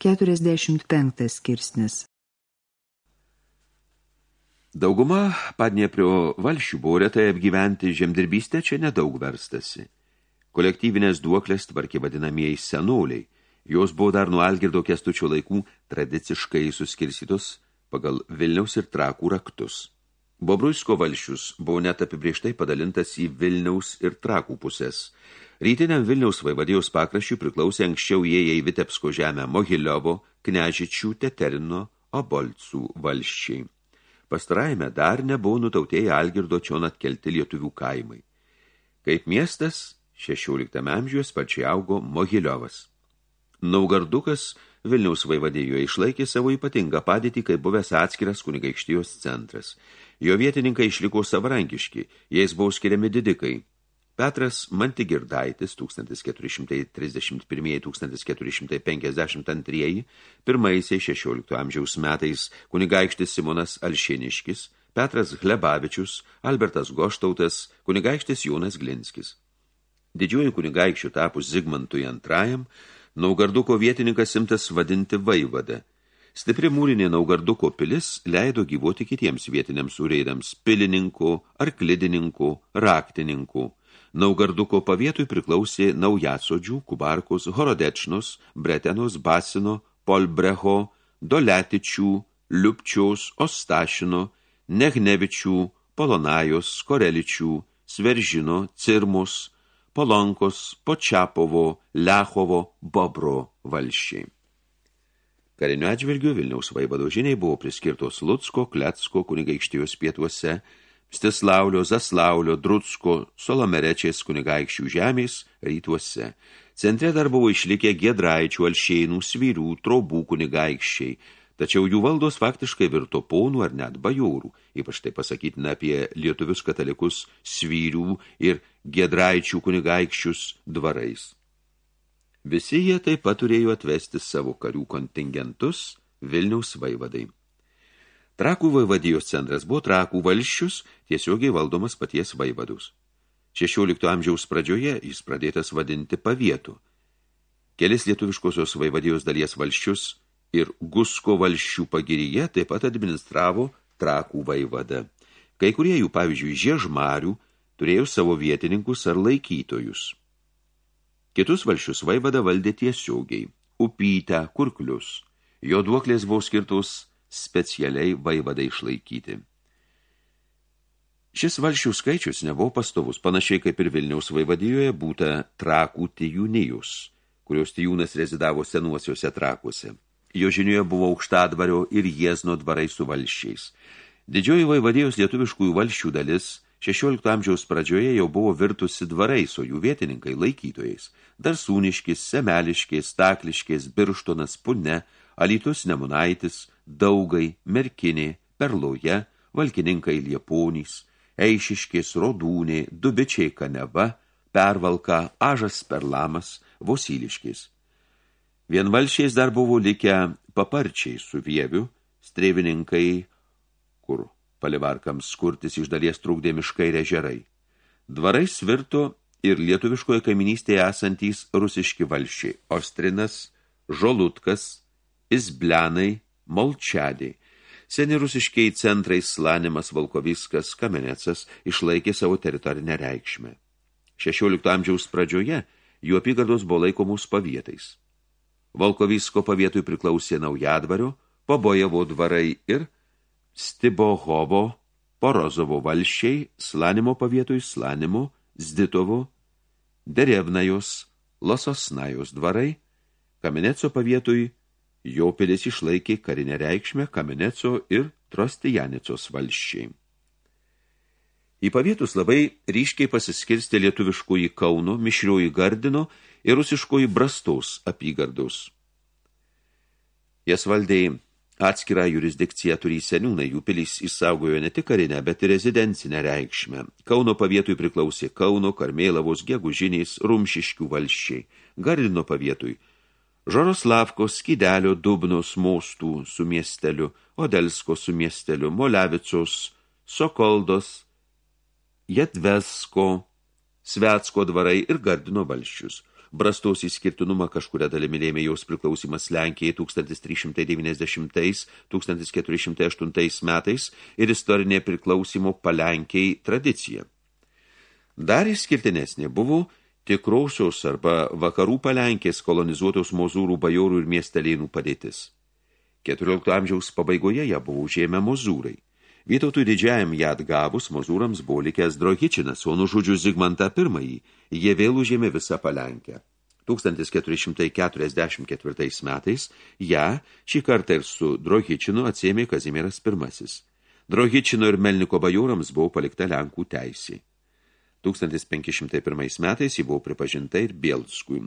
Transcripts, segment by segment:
45 skirsnis Dauguma Padnieprio valšių buvo retai apgyventi žemdirbystė čia nedaug verstasi. Kolektyvinės duoklės tvarkė vadinamieji senoliai. Jos buvo dar nuo Algirdo kestučio laikų tradiciškai suskirstytos pagal Vilniaus ir Trakų raktus. Bobruisko valšius buvo net apibrieštai padalintas į Vilniaus ir Trakų pusės – Rytiniam Vilniaus vaivadijos pakraščių priklausė anksčiau įėję į Vitebsko žemę Mohiliovo, Knežičių, Teterino, Obolcų valščiai. Pastarajame dar nebuvo nutautėję Algirdo čion atkelti lietuvių kaimai. Kaip miestas, 16 amžiuje sparčiai augo Mohiliovas. Naugardukas Vilniaus vaivadijoje išlaikė savo ypatingą padėtį, kaip buvęs atskiras kunigaikštijos centras. Jo vietininkai išliko savarankiški, jais buvo skiriami didikai – Petras Mantigirdaitis 1431-1452 pirmaisiais 16 amžiaus metais kunigaikštis Simonas Alšėniškis, Petras Hlebavičius, Albertas Goštautas, kunigaikštis Jonas Glinskis. Didžiuoju kunigaikščiu tapus Zigmantui antrajam, Naugarduko vietininkas simtas vadinti vaivadą. Stipri mūrinė Naugarduko pilis leido gyvuoti kitiems vietiniams urėdams pilininku, arklidininku, raktininku – Naugarduko pavietui priklausė Naujasodžių, Kubarkos, Horodečnos, Bretenos, Basino, Polbreho, Doletičių, Liupčiaus, Ostašino, Nehnevičių, Polonajos, Koreličių, Sveržino, Cirmus, Polonkos, Počiapovo, Lechovo, Bobro valščiai. Kariniu atžvilgiu Vilniaus vaivado žiniai buvo priskirtos Lutsko, Kletsko, kunigaikštijos pietuose, Stislaulio, Zaslaulio, Drutsko, Solomerečiais kunigaikščių žemės rytuose. Centre dar buvo išlikę Gedraičių, Alšėnų, Svyrių, Trobų kunigaikščiai, tačiau jų valdos faktiškai virto ponų ar net bajorų, ypač tai pasakytina apie lietuvius katalikus Svyrių ir Gedraičių kunigaikščius dvarais. Visi jie taip pat turėjo atvesti savo karių kontingentus Vilniaus vaivadai. Trakų vaivadijos centras buvo Trakų valščius, tiesiogiai valdomas paties vaivadus. 16 amžiaus pradžioje jis pradėtas vadinti pavietų. Kelis lietuviškosios vaivadijos dalies valščius ir Gusko valščių pagiryje taip pat administravo Trakų vaivada. Kai kurie jų, pavyzdžiui, žiežmarių, turėjo savo vietininkus ar laikytojus. Kitus valščius vaivada valdė tiesiogiai – upytę, kurklius. Jo duoklės buvo skirtos specialiai vaivadai išlaikyti. Šis valšių skaičius nebuvo pastovus, panašiai kaip ir Vilniaus vaivadijoje būta trakų tijūnijus, kurios tijūnas rezidavo senuosiuose trakuose. Jo žinioje buvo aukštadvario ir jiezno dvarai su valščiais. Didžioji vaivadijos lietuviškųjų valščių dalis 16 amžiaus pradžioje jau buvo virtusi dvarais, o jų vietininkai laikytojais. Darsūniškis, Semeliškės, Stakliškės, Birštonas, Pune, Alytus Nemunaitis, Daugai, Merkinė, Perloje, Valkininkai Lieponys, Eišiškės Rodūnė, Dubičiai Kaneva, Pervalka, Ažas Perlamas, Vosyliškės. Vienvalšiais dar buvo likę paparčiai su vieviu, strėvininkai, kur palivarkams skurtis iš dalies trūkdė miškai ir ežerai. Dvarai svirto ir lietuviškoje kaiminystėje esantys rusiški valščiai – Ostrinas, Žolutkas, Izblenai, Molčiadė. Seni rusiškiai centrai Slanimas, Valkoviskas, Kamenecas išlaikė savo teritorinę reikšmę. 16 amžiaus pradžioje jų apygardos buvo laikomos pavietais. Valkovisko pavietui priklausė Naujadvario, Pabojevo dvarai ir Stibohovo, Porozovo valščiai, Slanimo pavietui Slanimo, Zditovo, Derevnajos, Lososnajos dvarai, Kameneco pavietui Jo pilis išlaikė karinę reikšmę Kameneco ir Trostijanicos valščiai. Į pavietus labai ryškiai pasiskirstė lietuviškoji Kauno, mišrioji Gardino ir rusiškoji Brastos apygardos. Jas valdėjai atskirą jurisdikciją turį seniūnai, jų pilys įsaugojo ne tik karinę, bet ir rezidencinę reikšmę. Kauno pavietui priklausė Kauno, Karmėlavos, Gegužiniais, Rumšiškių valščiai. Gardino pavietui – Žoroslavko skidelio Dubnos mostų su miesteliu, Odelsko su miesteliu, Molevicos, Sokoldos, Jetvesko, Svetsko dvarai ir Gardino valščius. brastos įskirtinumą kažkuria dalimi lėmė jos priklausimas Lenkijai 1390-1408 metais ir istorinė priklausimo palenkiai tradicija. Dar išskirtinesnė buvo tikrausios arba vakarų palenkės kolonizuotos mozūrų bajorų ir miestelėnų padėtis. 14 amžiaus pabaigoje ją buvo užėmę mozūrai. Vytautui didžiajam ją atgavus, mozūrams buvo likęs Drohičinas, o nužudžius Zigmantą I, jie vėl užėmė visą palenkę. 1444 metais ją šį kartą ir su Drohičinu atsėmė Kazimieras I. Drohičino ir Melniko bajūrams buvo palikta Lenkų teisė. 1501 metais jį buvo pripažinta ir Bielskui.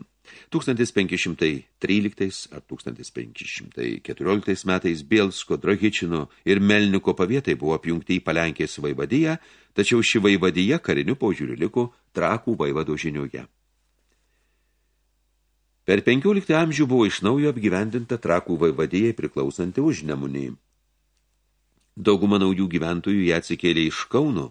1513 ar 1514 metais Bielsko, Dragičino ir Melniko pavietai buvo apjungti į Palenkės vaivadiją, tačiau ši vaivadija kariniu požiūriu liko Trakų vaivado žinioje. Per 15 amžių buvo iš naujo apgyvendinta Trakų vaivadijai priklausanti užnemunį. Dauguma naujų gyventojų ją atsikėlė iš Kauno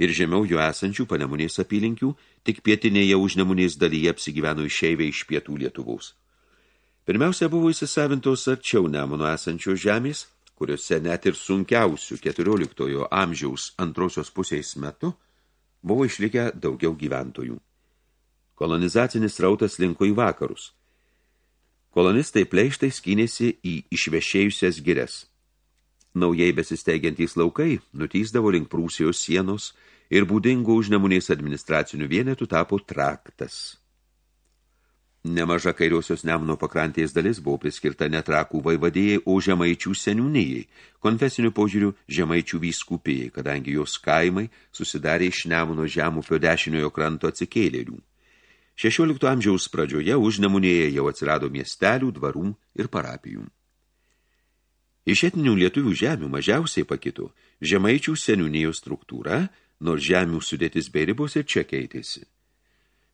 ir žemiau jų esančių panemunės apylinkių, tik pietinėje užnemunės dalyje apsigyveno išeiviai iš pietų Lietuvaus. Pirmiausia buvo įsisavintos arčiau Nemuno esančios žemės, kuriuose net ir sunkiausių 14 amžiaus antrosios pusės metu buvo išlikę daugiau gyventojų. Kolonizacinis rautas linko į vakarus. Kolonistai pleištai skynėsi į išvešėjusias girias – Naujai besisteigiantys laukai nutysdavo link Prūsijos sienos ir būdingų užnemunės administracinių vienetų tapo traktas. Nemaža kairiosios Nemuno pakrantės dalis buvo priskirta netrakų vaivadėjai, o žemaičių seniūnijai, konfesinių požiūrių žemaičių vyskupijai, kadangi jos kaimai susidarė iš Nemuno žemupio dešiniojo kranto atsikėlėlių. 16 amžiaus pradžioje užnemunėje jau atsirado miestelių, dvarų ir parapijų. Iš etninių lietuvių žemių mažiausiai pakito žemaičių seniūnėjo struktūra, nors žemių sudėtis bei ribos ir čia keitėsi.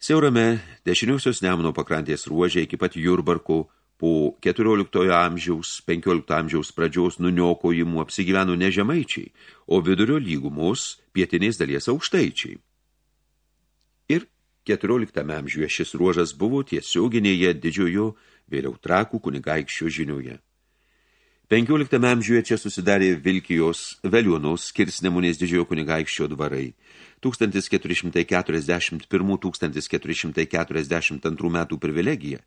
Siaurame dešiniausios Nemuno pakrantės ruožė iki pat Jurbarko po 14 amžiaus, 15 amžiaus pradžios nuniokojimų apsigyveno ne žemaičiai, o vidurio lygumos pietinės dalies aukštaičiai. Ir 14 amžiuje šis ruožas buvo tiesioginėje didžiojo vėliau trakų kunigaikščio žinioje. 15 amžiuje čia susidarė Vilkijos Veliuonaus skirsnemunės didžiojo kunigaikščio dvarai. 1441-1442 metų privilegija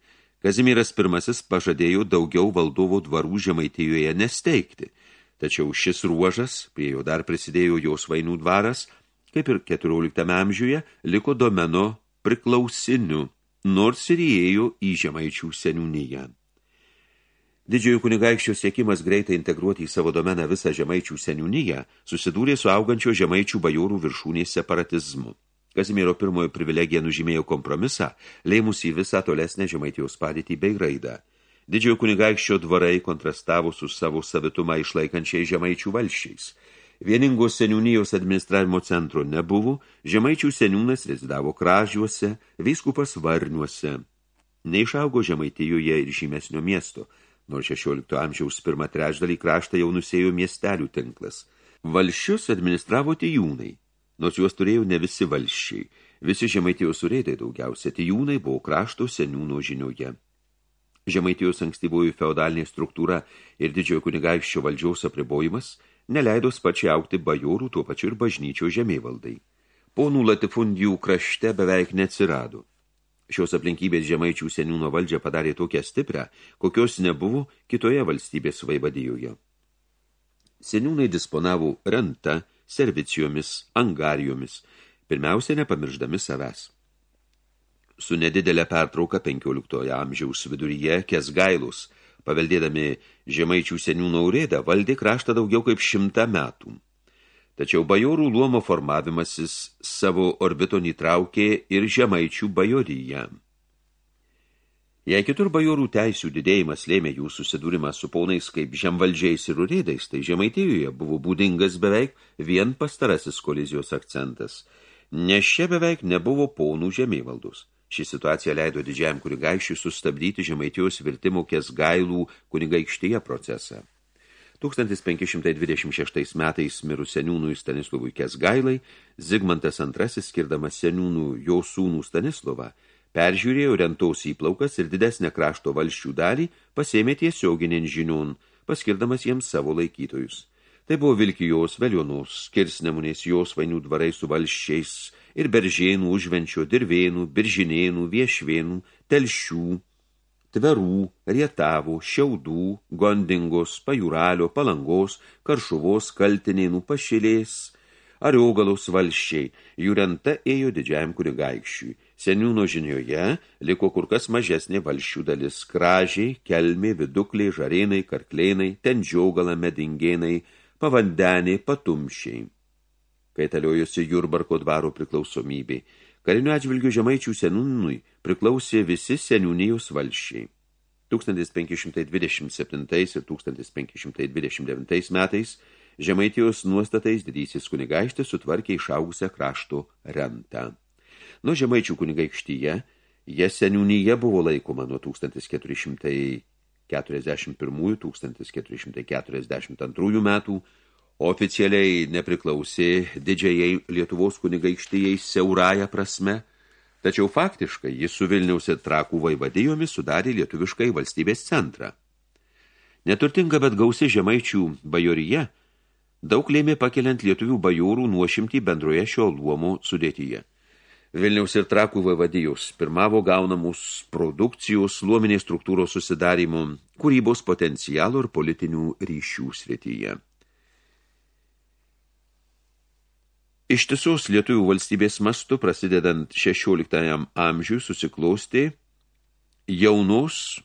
Kazimieras I pažadėjo daugiau valdovų dvarų žemaitijoje nesteigti, tačiau šis ruožas, prie jo dar prisidėjo jos vainų dvaras, kaip ir 14 amžiuje, liko domeno priklausiniu, nors ir įėjo į žemaičių seniūnyje. Didžiojo kunigaikščio siekimas greitai integruoti į savo domeną visą žemaičių seniūniją susidūrė su augančio žemaičių bajorų viršūnės separatizmu. Kazimiero pirmojo privilegija nužymėjo kompromisą, lėmus į visą tolesnę žemaitijos padėtį bei raidą. Didžiojo kunigaikščio dvarai kontrastavo su savo savitumą išlaikančiai žemaičių valščiais. Vieningos seniūnijos administravimo centro nebuvo, žemaičių seniūnas rezidavo kražiuose, vyskupas varniuose. Neišaugo žemaitijoje ir žymesnio miesto – nors 16 amžiaus pirmą trečdalį kraštą jau nusėjo miestelių tinklas. Valščius administravo tijūnai, nors juos turėjo ne visi valščiai. Visi žemaitijos surėdai daugiausia tijūnai buvo krašto seniūno žinioje. Žemaitijos ankstyvojų feodalinė struktūra ir didžiojo kunigaikščio valdžiaus apribojimas neleido sparčiai aukti bajorų tuo pačiu ir bažnyčio žemėvaldai. Ponų latifundijų krašte beveik neatsirado. Šios aplinkybės žemaičių seniūno valdžią padarė tokią stiprią, kokios nebuvo kitoje valstybės vaivadijoje. Seniūnai disponavo renta, servicijomis, angarijomis, pirmiausia nepamirždami savęs. Su nedidelė pertrauka 15 amžiaus viduryje Kesgailus, paveldėdami žemaičių seniūno urėdą, valdė kraštą daugiau kaip šimtą metų. Tačiau bajorų luomo formavimasis savo orbiton įtraukė ir žemaičių bajoryje. Jei kitur bajorų teisių didėjimas lėmė jų susidūrimą su ponais kaip žemvaldžiais ir urėdais, tai žemaitijoje buvo būdingas beveik vien pastarasis kolizijos akcentas, nes čia beveik nebuvo ponų žemėvaldos. Ši situacija leido didžiajam kunigaiščiui sustabdyti žemaitijos virtimo kesgailų kunigaikštyje procesą. 1526 metais mirus seniūnui Stanislovui Kesgailai, Zigmantas II, skirdamas seniūnų jo sūnų Stanislovą, peržiūrėjo rentaus įplaukas ir didesnę krašto valščių dalį pasėmė tiesioginien žinion, paskirdamas jiems savo laikytojus. Tai buvo Vilkijos, Velionos, Kirsnemunės, jos vainių dvarai su valščiais ir beržėnų, užvenčio, dirvėnų, biržinėnų, viešvėnų, telšių, tverų, rietavų, šiaudų, gondingos, pajūralio, palangos, karšuvos, kaltinėnų, pašilės, ariogalos valščiai, jų renta ėjo didžiajam kunigaikščiui. Seniūno žinioje liko kur kas mažesnė valščių dalis – kražiai, kelmė, vidukliai, žarėnai, karklėnai, tendžiogala, medingėnai, pavandeniai, patumšiai. Kai taliojosi Jurbarko dvaro priklausomybė, karinių atžvilgių žemaičių senūnui priklausė visi seniūnijos valščiai. 1527 ir 1529 metais Žemaitijos nuostatais didysis kunigaikštis sutvarkė išaugusią krašto rentą. Nuo žemaičių kunigaikštyje, jie seniūnyje buvo laikoma nuo 1441-1442 metų, oficialiai nepriklausė didžiai Lietuvos kunigaikštyjei siaurąją prasme, tačiau faktiškai jis su Vilniaus ir Trakų vaivadijomis sudarė lietuviškai valstybės centrą. Neturtinga, bet gausi žemaičių bajorija daug lėmė pakeliant lietuvių bajorų nuošimtį bendroje šio luomo sudėtyje. Vilniaus ir Trakų vaivadijos pirmavo gaunamus produkcijos, luominės struktūros susidarimo, kūrybos potencialo ir politinių ryšių srityje. Ištisos lietuvių valstybės mastu, prasidedant 16 amžiui, susiklosti jaunos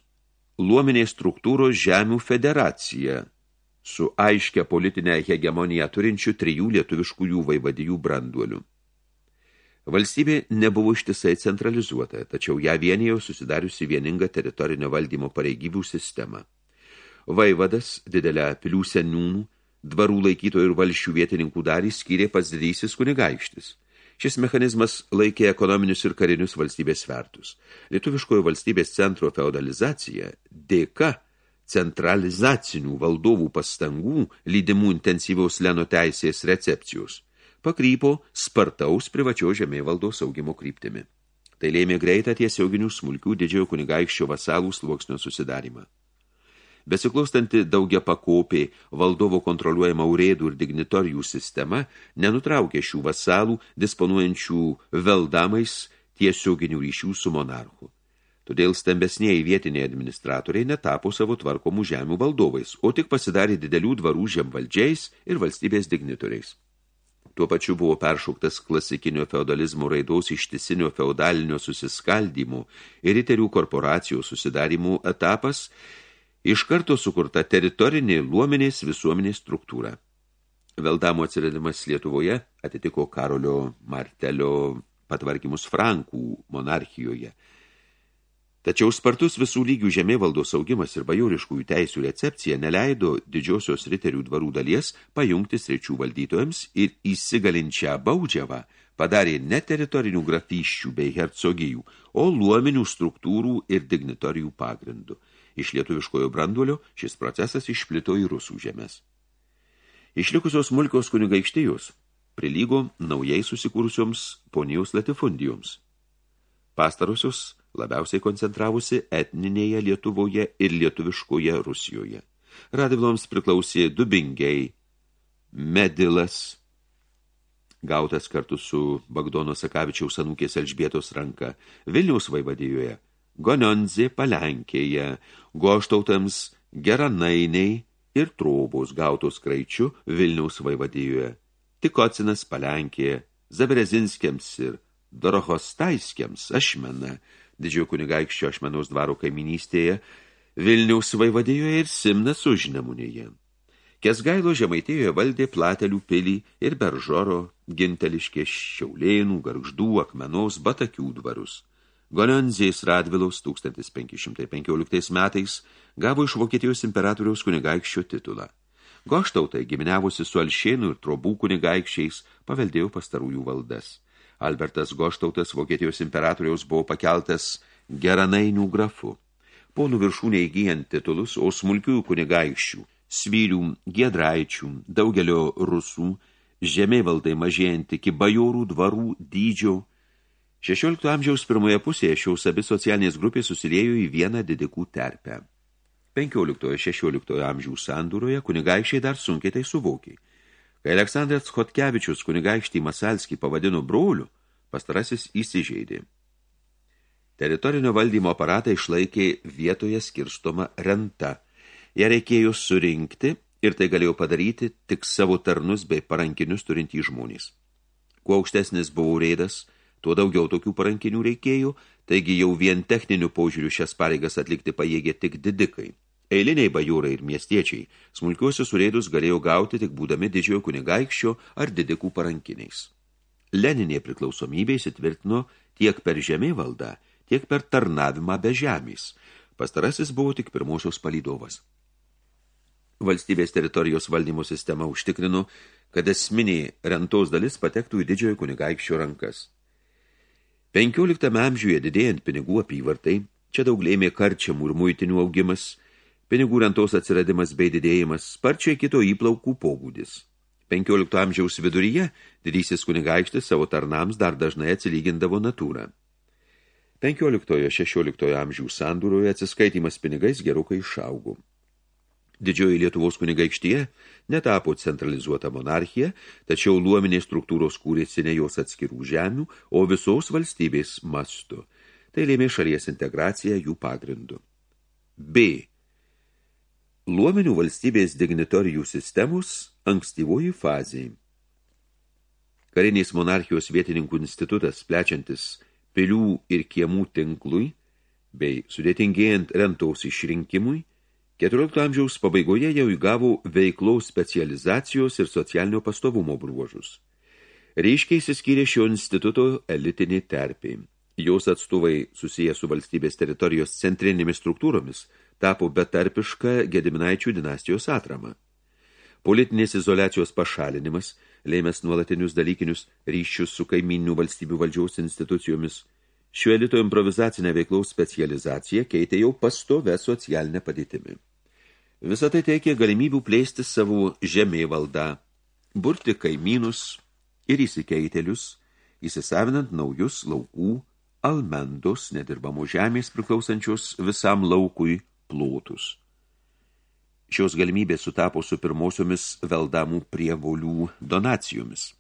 luominės struktūros žemių federacija su aiškia politinę hegemoniją turinčių trijų lietuviškųjų vaivadijų branduolių. Valstybė nebuvo ištisai centralizuota, tačiau ją vienijo susidariusi vieningą teritorinio valdymo pareigybių sistemą. Vaivadas, didelę pilių seniūnų, dvarų laikytojų ir valšių vietininkų dalį skyrė pats didysis kunigaikštis. Šis mechanizmas laikė ekonominius ir karinius valstybės svertus. Lietuviškojo valstybės centro feudalizacija dėka centralizacinių valdovų pastangų lydimų intensyviaus leno teisės recepcijos – pakrypo spartaus privačio žemėvaldos augimo kryptimi. Tai lėmė greitą tiesioginių smulkių didžiojo kunigaikščio vasalų sluoksnio susidarimą. Besiklaustanti daugia pakopė valdovo kontroliuojama urėdų ir dignitorijų sistema nenutraukė šių vasalų, disponuojančių veldamais tiesioginių ryšių su monarchu. Todėl stambesnėji vietiniai administratoriai netapo savo tvarkomų žemių valdovais, o tik pasidarė didelių dvarų žemvaldžiais ir valstybės dignitoriais. Tuo pačiu buvo peršauktas klasikinio feudalizmo raidaus ištisinio feudalinio susiskaldymų ir riterių korporacijų susidarimų etapas, iš karto sukurta teritorinė luomenės visuomenės struktūra. Veldamo atsiradimas Lietuvoje atitiko Karolio Martelio patvarkymus Frankų monarchijoje – Tačiau spartus visų lygių žemėvaldos augimas ir bajoriškųjų teisių recepcija neleido didžiosios riterių dvarų dalies pajungti sričių valdytojams ir įsigalinčią baudžiavą padarė ne teritorinių grafyščių bei hercogijų, o luominių struktūrų ir dignitorijų pagrindų. Iš lietuviškojo branduolio šis procesas išplito į rusų žemės. Išlikusios smulkios kunigaikštijos prilygo naujai susikūrusioms ponijos latifundijoms. Pastarosios labiausiai koncentravusi etninėje Lietuvoje ir lietuviškoje Rusijoje. Radviloms priklausė Dubingiai, Medilas, gautas kartu su Bagdono Sakavičiaus anūkės Elžbietos ranka, Vilniaus vaivadijoje, Gonionzė Palenkėje, Goštautams Geranainiai ir Trobos gautos kraičių Vilniaus vaivadijoje, Tikocinas Palenkėje, Zabrezinskiams ir Dorohostaiskiams Ašmena, didžiojo kunigaikščio ašmenaus dvaro kaiminystėje, Vilniaus vaivadėjoje ir Simnas užnemunėje. Kesgailo žemaitėjoje valdė platelių pilį ir beržoro, ginteliškė šiaulėnų, garždų, akmenos, batakių dvarus. Gonenzės Radvilaus 1515 metais gavo iš Vokietijos imperatoriaus kunigaikščio titulą. Goštautai, giminiavusi su Alšėnų ir Trobų kunigaikščiais, paveldėjo pastarųjų valdas. Albertas Goštautas Vokietijos imperatoriaus buvo pakeltas geranainių grafu. Ponų viršūnė įgyjant titulus, o smulkiųjų kunigaikščių, svyrių, giedraičių, daugelio rusų, žemė valdai mažėjant iki bajorų dvarų dydžio, 16 amžiaus pirmoje pusėje šiaus abi socialinės grupės susiliejo į vieną didikų terpę. 15-16 amžių sandūroje kunigaikščiai dar sunkiai tai suvokė. Kai Aleksandras Chotkevičius kunigaikštį Masalskį pavadino broliu, pastarasis įsižeidė. Teritorinio valdymo aparatą išlaikė vietoje skirstoma renta. Ja reikėjo surinkti ir tai galėjo padaryti tik savo tarnus bei parankinius turintys žmonės. Kuo aukštesnis buvo reidas, tuo daugiau tokių parankinių reikėjo, taigi jau vien techninių požiūrių šias pareigas atlikti pajėgė tik didikai. Eiliniai bajūrai ir miestiečiai smulkiuosius urėdus galėjo gauti tik būdami didžiojo kunigaikščio ar didikų parankiniais. Leninė priklausomybė įsitvirtino tiek per žemė valdą, tiek per tarnavimą be žemės. Pastarasis buvo tik pirmosios palydovas. Valstybės teritorijos valdymo sistema užtikrino, kad esminė rentos dalis patektų į didžiojo kunigaikščio rankas. 15 amžiuje didėjant pinigų apyvartai, čia daug lėmė karčiamų ir muitinių augimas, pinigų rentos atsiradimas bei didėjimas, sparčiai kito įplaukų pobūdis. 15 amžiaus viduryje didysis kunigaikštis savo tarnams dar dažnai atsilygindavo natūrą. 15-16 amžių sandūroje atsiskaitimas pinigais gerokai išaugo. Didžioji Lietuvos kunigaikštyje netapo centralizuota monarchija, tačiau luominės struktūros kūrėsi ne jos atskirų žemių, o visos valstybės mastu. Tai lėmė šalies integraciją jų pagrindu. B. Luominių valstybės dignitorijų sistemos ankstyvoji fazė. Karinės monarchijos vietininkų institutas, plečiantis pilių ir kiemų tinklui, bei sudėtingėjant rentos išrinkimui, 14 amžiaus pabaigoje jau įgavo veiklaus specializacijos ir socialinio pastovumo bruožus. Reiškiai įsiskyrė šio instituto elitinė terpė. Jos atstovai susiję su valstybės teritorijos centrinėmis struktūromis tapo betarpiška Gediminaičių dinastijos atrama. Politinės izoliacijos pašalinimas, lėmęs nuolatinius dalykinius ryšius su kaiminių valstybių valdžiaus institucijomis, šio elito improvizacinę veiklaus specializaciją keitė jau pastovę socialinę padėtimi. Visą tai teikė galimybių plėsti savo žemė valdą, burti kaimynus ir įsikeitelius, įsisavinant naujus laukų, almendos, nedirbamų žemės priklausančios visam laukui plotus. Šios galimybės sutapo su pirmosiomis veldamų prievolių donacijomis.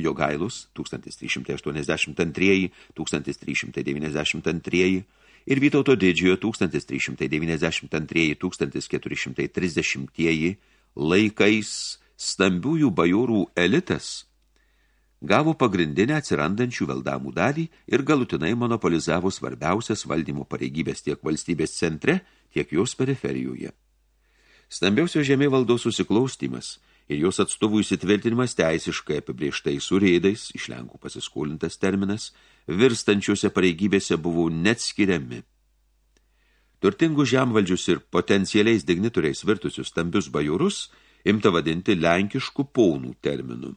Jogailus 1382-1392 ir Vytauto didžiojo 1392-1430 laikais stambiųjų bajorų elitas gavo pagrindinę atsirandančių veldamų dalį ir galutinai monopolizavo svarbiausias valdymo pareigybės tiek valstybės centre, tiek jos periferijoje. Stambiausio žemė valdos susiklaustymas – ir jos atstovų įsitvirtinimas teisiškai apibrieštai su reidais, iš Lenkų pasiskolintas terminas, virstančiuose pareigybėse buvo net skiriami. Turtingų žemvaldžius ir potencialiais dignitoriais virtusius stambius bajurus imta vadinti lenkiškų paunų terminu.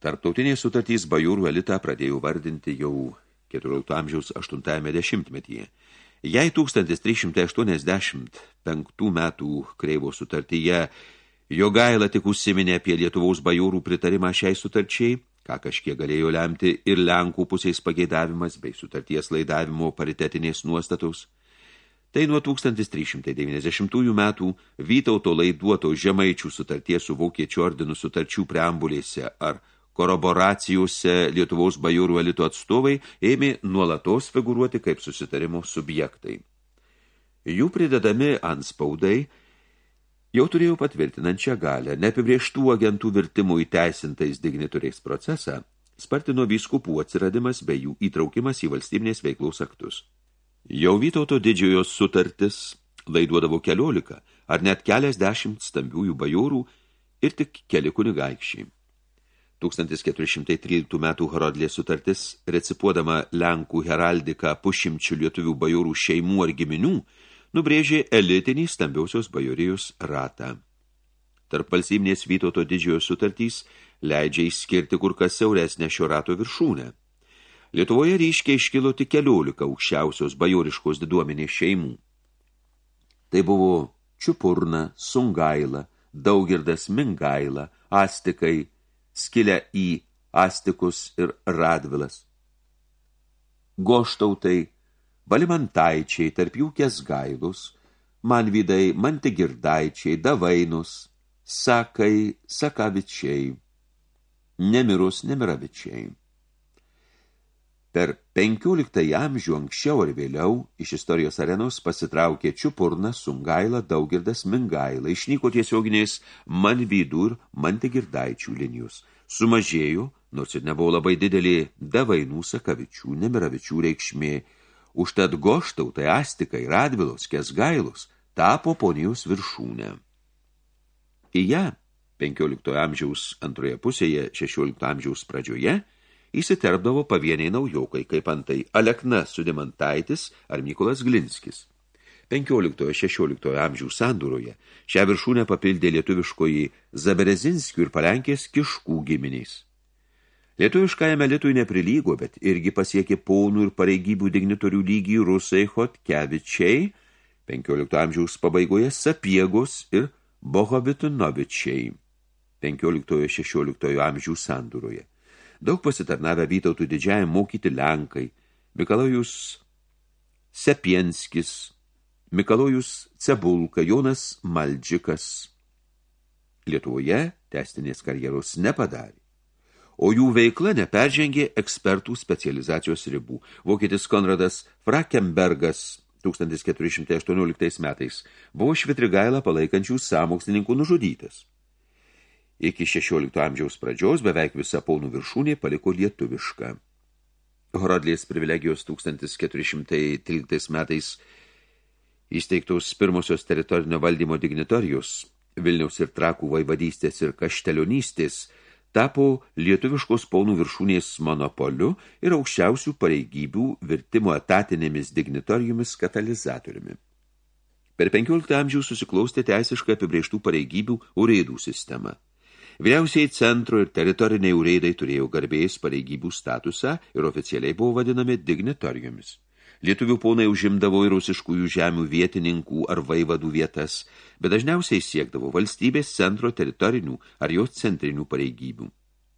Tarptautinės sutartys bajūrų elitą pradėjo vardinti jau 14 amžiaus 8 dešimtmetyje. Jei 1385 metų kreivo sutartyje Jogaila tik užsiminė apie Lietuvos bajūrų pritarimą šiai sutarčiai, ką kažkiek galėjo lemti ir Lenkų pusės pageidavimas bei sutarties laidavimo paritetinės nuostatos. Tai nuo 1390 metų Vytauto laiduoto žemaičių sutarties su Vokiečių ordinų sutarčių preambulėse ar koroboracijose Lietuvos bajūrų elito atstovai ėmė nuolatos figuruoti kaip susitarimo subjektai. Jų pridedami ant spaudai – jau turėjo patvirtinančią galę, neapibrieštų agentų virtimų įteisintais dignitoriais procesą, spartino vyskupų atsiradimas bei jų įtraukimas į valstybinės veiklos aktus. Jau Vytauto didžiojo sutartis laiduodavo keliolika ar net keliasdešimt stambiųjų bajorų ir tik keli kunigaikščiai. 1413 metų Horodlės sutartis, recipuodama Lenkų heraldiką pušimčių lietuvių bajorų šeimų ar giminių, nubrėžė elitinį stambiausios bajorijos ratą. Tarp valstybinės Vytauto didžiojo sutartys leidžia išskirti kur kas siauresnę šio rato viršūnę. Lietuvoje ryškiai iškilo tik keliolika aukščiausios bajoriškos diduomenės šeimų. Tai buvo Čiupurna, Sungaila, Daugirdas Mingaila, Astikai, skilę į Astikus ir Radvilas. goštautai, valimantaičiai, tarp jų kesgailus, manvidai, mantigirdaičiai, davainus, sakai, sakavičiai, nemirus, nemiravičiai. Per 15 amžių anksčiau ar vėliau iš istorijos arenos pasitraukė Čiupurna, Sungaila, Daugirdas, Mingaila, išnyko tiesioginiais Manvydų ir Mantigirdaičių linijus. Sumažėjo, nors ir nebuvo labai didelė, Davainų, Sakavičių, Nemiravičių reikšmė, užtat goštautai, astikai, radvilos, kesgailus tapo ponijos viršūnę. Į ją 15 amžiaus antroje pusėje, 16 amžiaus pradžioje – įsiterpdavo pavieniai naujokai, kaip antai Alekna Sudimantaitis ar Mykolas Glinskis. 15-16 amžių sandūroje šią viršūnę papildė lietuviškoji Zaberezinskių ir Palenkės kiškų giminiais. Lietuviškajame Lietui neprilygo, bet irgi pasiekė ponų ir pareigybių dignitorių lygį Rusai Hotkevičiai, 15 amžiaus pabaigoje Sapiegos ir Bohovitunovičiai, 15-16 amžių sandūroje. Daug pasitarnavę Vytautų didžiajam mokyti Lenkai, Mikalojus Sepienskis, Mikalojus Cebulka, Jonas Maldžikas. Lietuvoje testinės karjeros nepadarė, o jų veikla neperžengė ekspertų specializacijos ribų. Vokietis Konradas Frakenbergas 1418 metais buvo Švitrigailą palaikančių samokslininkų nužudytas. Iki 16 amžiaus pradžios beveik visa Paunų viršūnė paliko lietuvišką. Horodlės privilegijos 1413 metais įsteigtos pirmosios teritorinio valdymo dignitorijos, Vilniaus ir Trakų vaivadystės ir kaštelionystės, tapo lietuviškos Paunų viršūnės monopoliu ir aukščiausių pareigybių virtimo etatinėmis dignitorijomis katalizatoriumi. Per 15 amžių susiklaustė teisiškai apibrėžtų pareigybių urėdų sistema – Vyriausiai centro ir teritoriniai ureidai turėjo garbėjus pareigybių statusą ir oficialiai buvo vadinami dignitorijomis. Lietuvių ponai užimdavo ir rusiškųjų žemių vietininkų ar vaivadų vietas, bet dažniausiai siekdavo valstybės centro teritorinių ar jos centrinių pareigybių.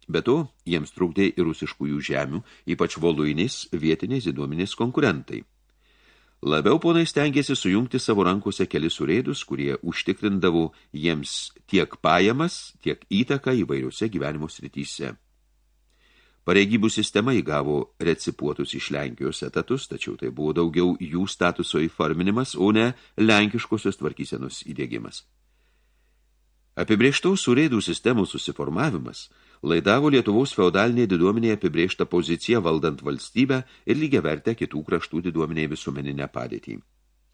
Be to, jiems trukdė ir rusiškųjų žemių, ypač voluinės vietiniais įduomenės konkurentai. Labiau ponai stengiasi sujungti savo rankose kelis urėdus, kurie užtikrindavo jiems tiek pajamas, tiek įtaką įvairiuose gyvenimo srityse. Pareigybų sistema įgavo recipuotus iš Lenkijos etatus, tačiau tai buvo daugiau jų statuso įforminimas, o ne lenkiškosios tvarkysenos įdėgymas. Apibrėžtaus surėdų sistemų susiformavimas – laidavo Lietuvos feodalinė diduomenė apibrėžta poziciją valdant valstybę ir lygia vertę kitų kraštų diduomeniai visuomeninę padėtį.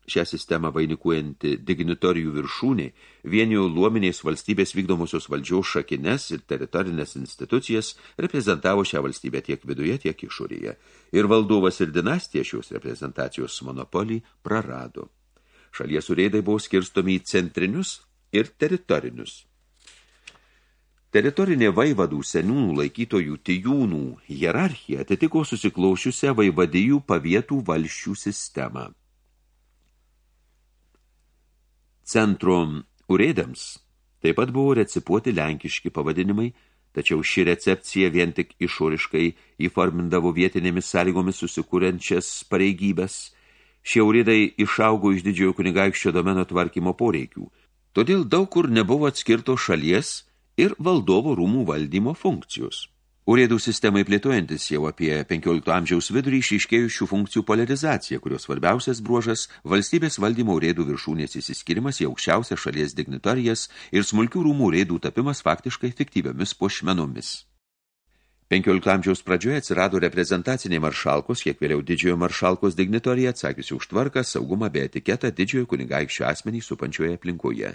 Šią sistemą vainikuojanti dignitorijų viršūnė vienijo luominės valstybės vykdomosios valdžiaus šakines ir teritorinės institucijas reprezentavo šią valstybę tiek viduje, tiek išorėje. Ir valdovas ir dinastija šios reprezentacijos monopolį prarado. Šalies urėdai buvo skirstomi į centrinius ir teritorinius. Teritorinė vaivadų seniūnų laikytojų tijūnų hierarchija atitiko susiklaušiusią vaivadijų pavietų valščių sistemą. Centro urėdams taip pat buvo recipuoti lenkiški pavadinimai, tačiau ši recepcija vien tik išoriškai įformindavo vietinėmis sąlygomis susikūrenčias pareigybės. Šie urėdai išaugo iš didžiojo kunigaikščio domeno tvarkymo poreikių. Todėl daug kur nebuvo atskirto šalies – ir valdovo rūmų valdymo funkcijos. Urėdų sistemai plėtojantis jau apie 15 amžiaus vidurį išiškėjo šių funkcijų polarizacija, kurios svarbiausias bruožas valstybės valdymo urėdų viršūnės įsiskirimas į aukščiausią šalies dignitorijas ir smulkių rūmų urėdų tapimas faktiškai fiktyviomis puošmenomis. 15 amžiaus pradžioje atsirado reprezentaciniai maršalkos, kiek vėliau didžiojo maršalkos dignitorija atsakiusi už tvarką, saugumą bei etiketą didžiojo kunigaikščio asmenį supančioje aplinkoje.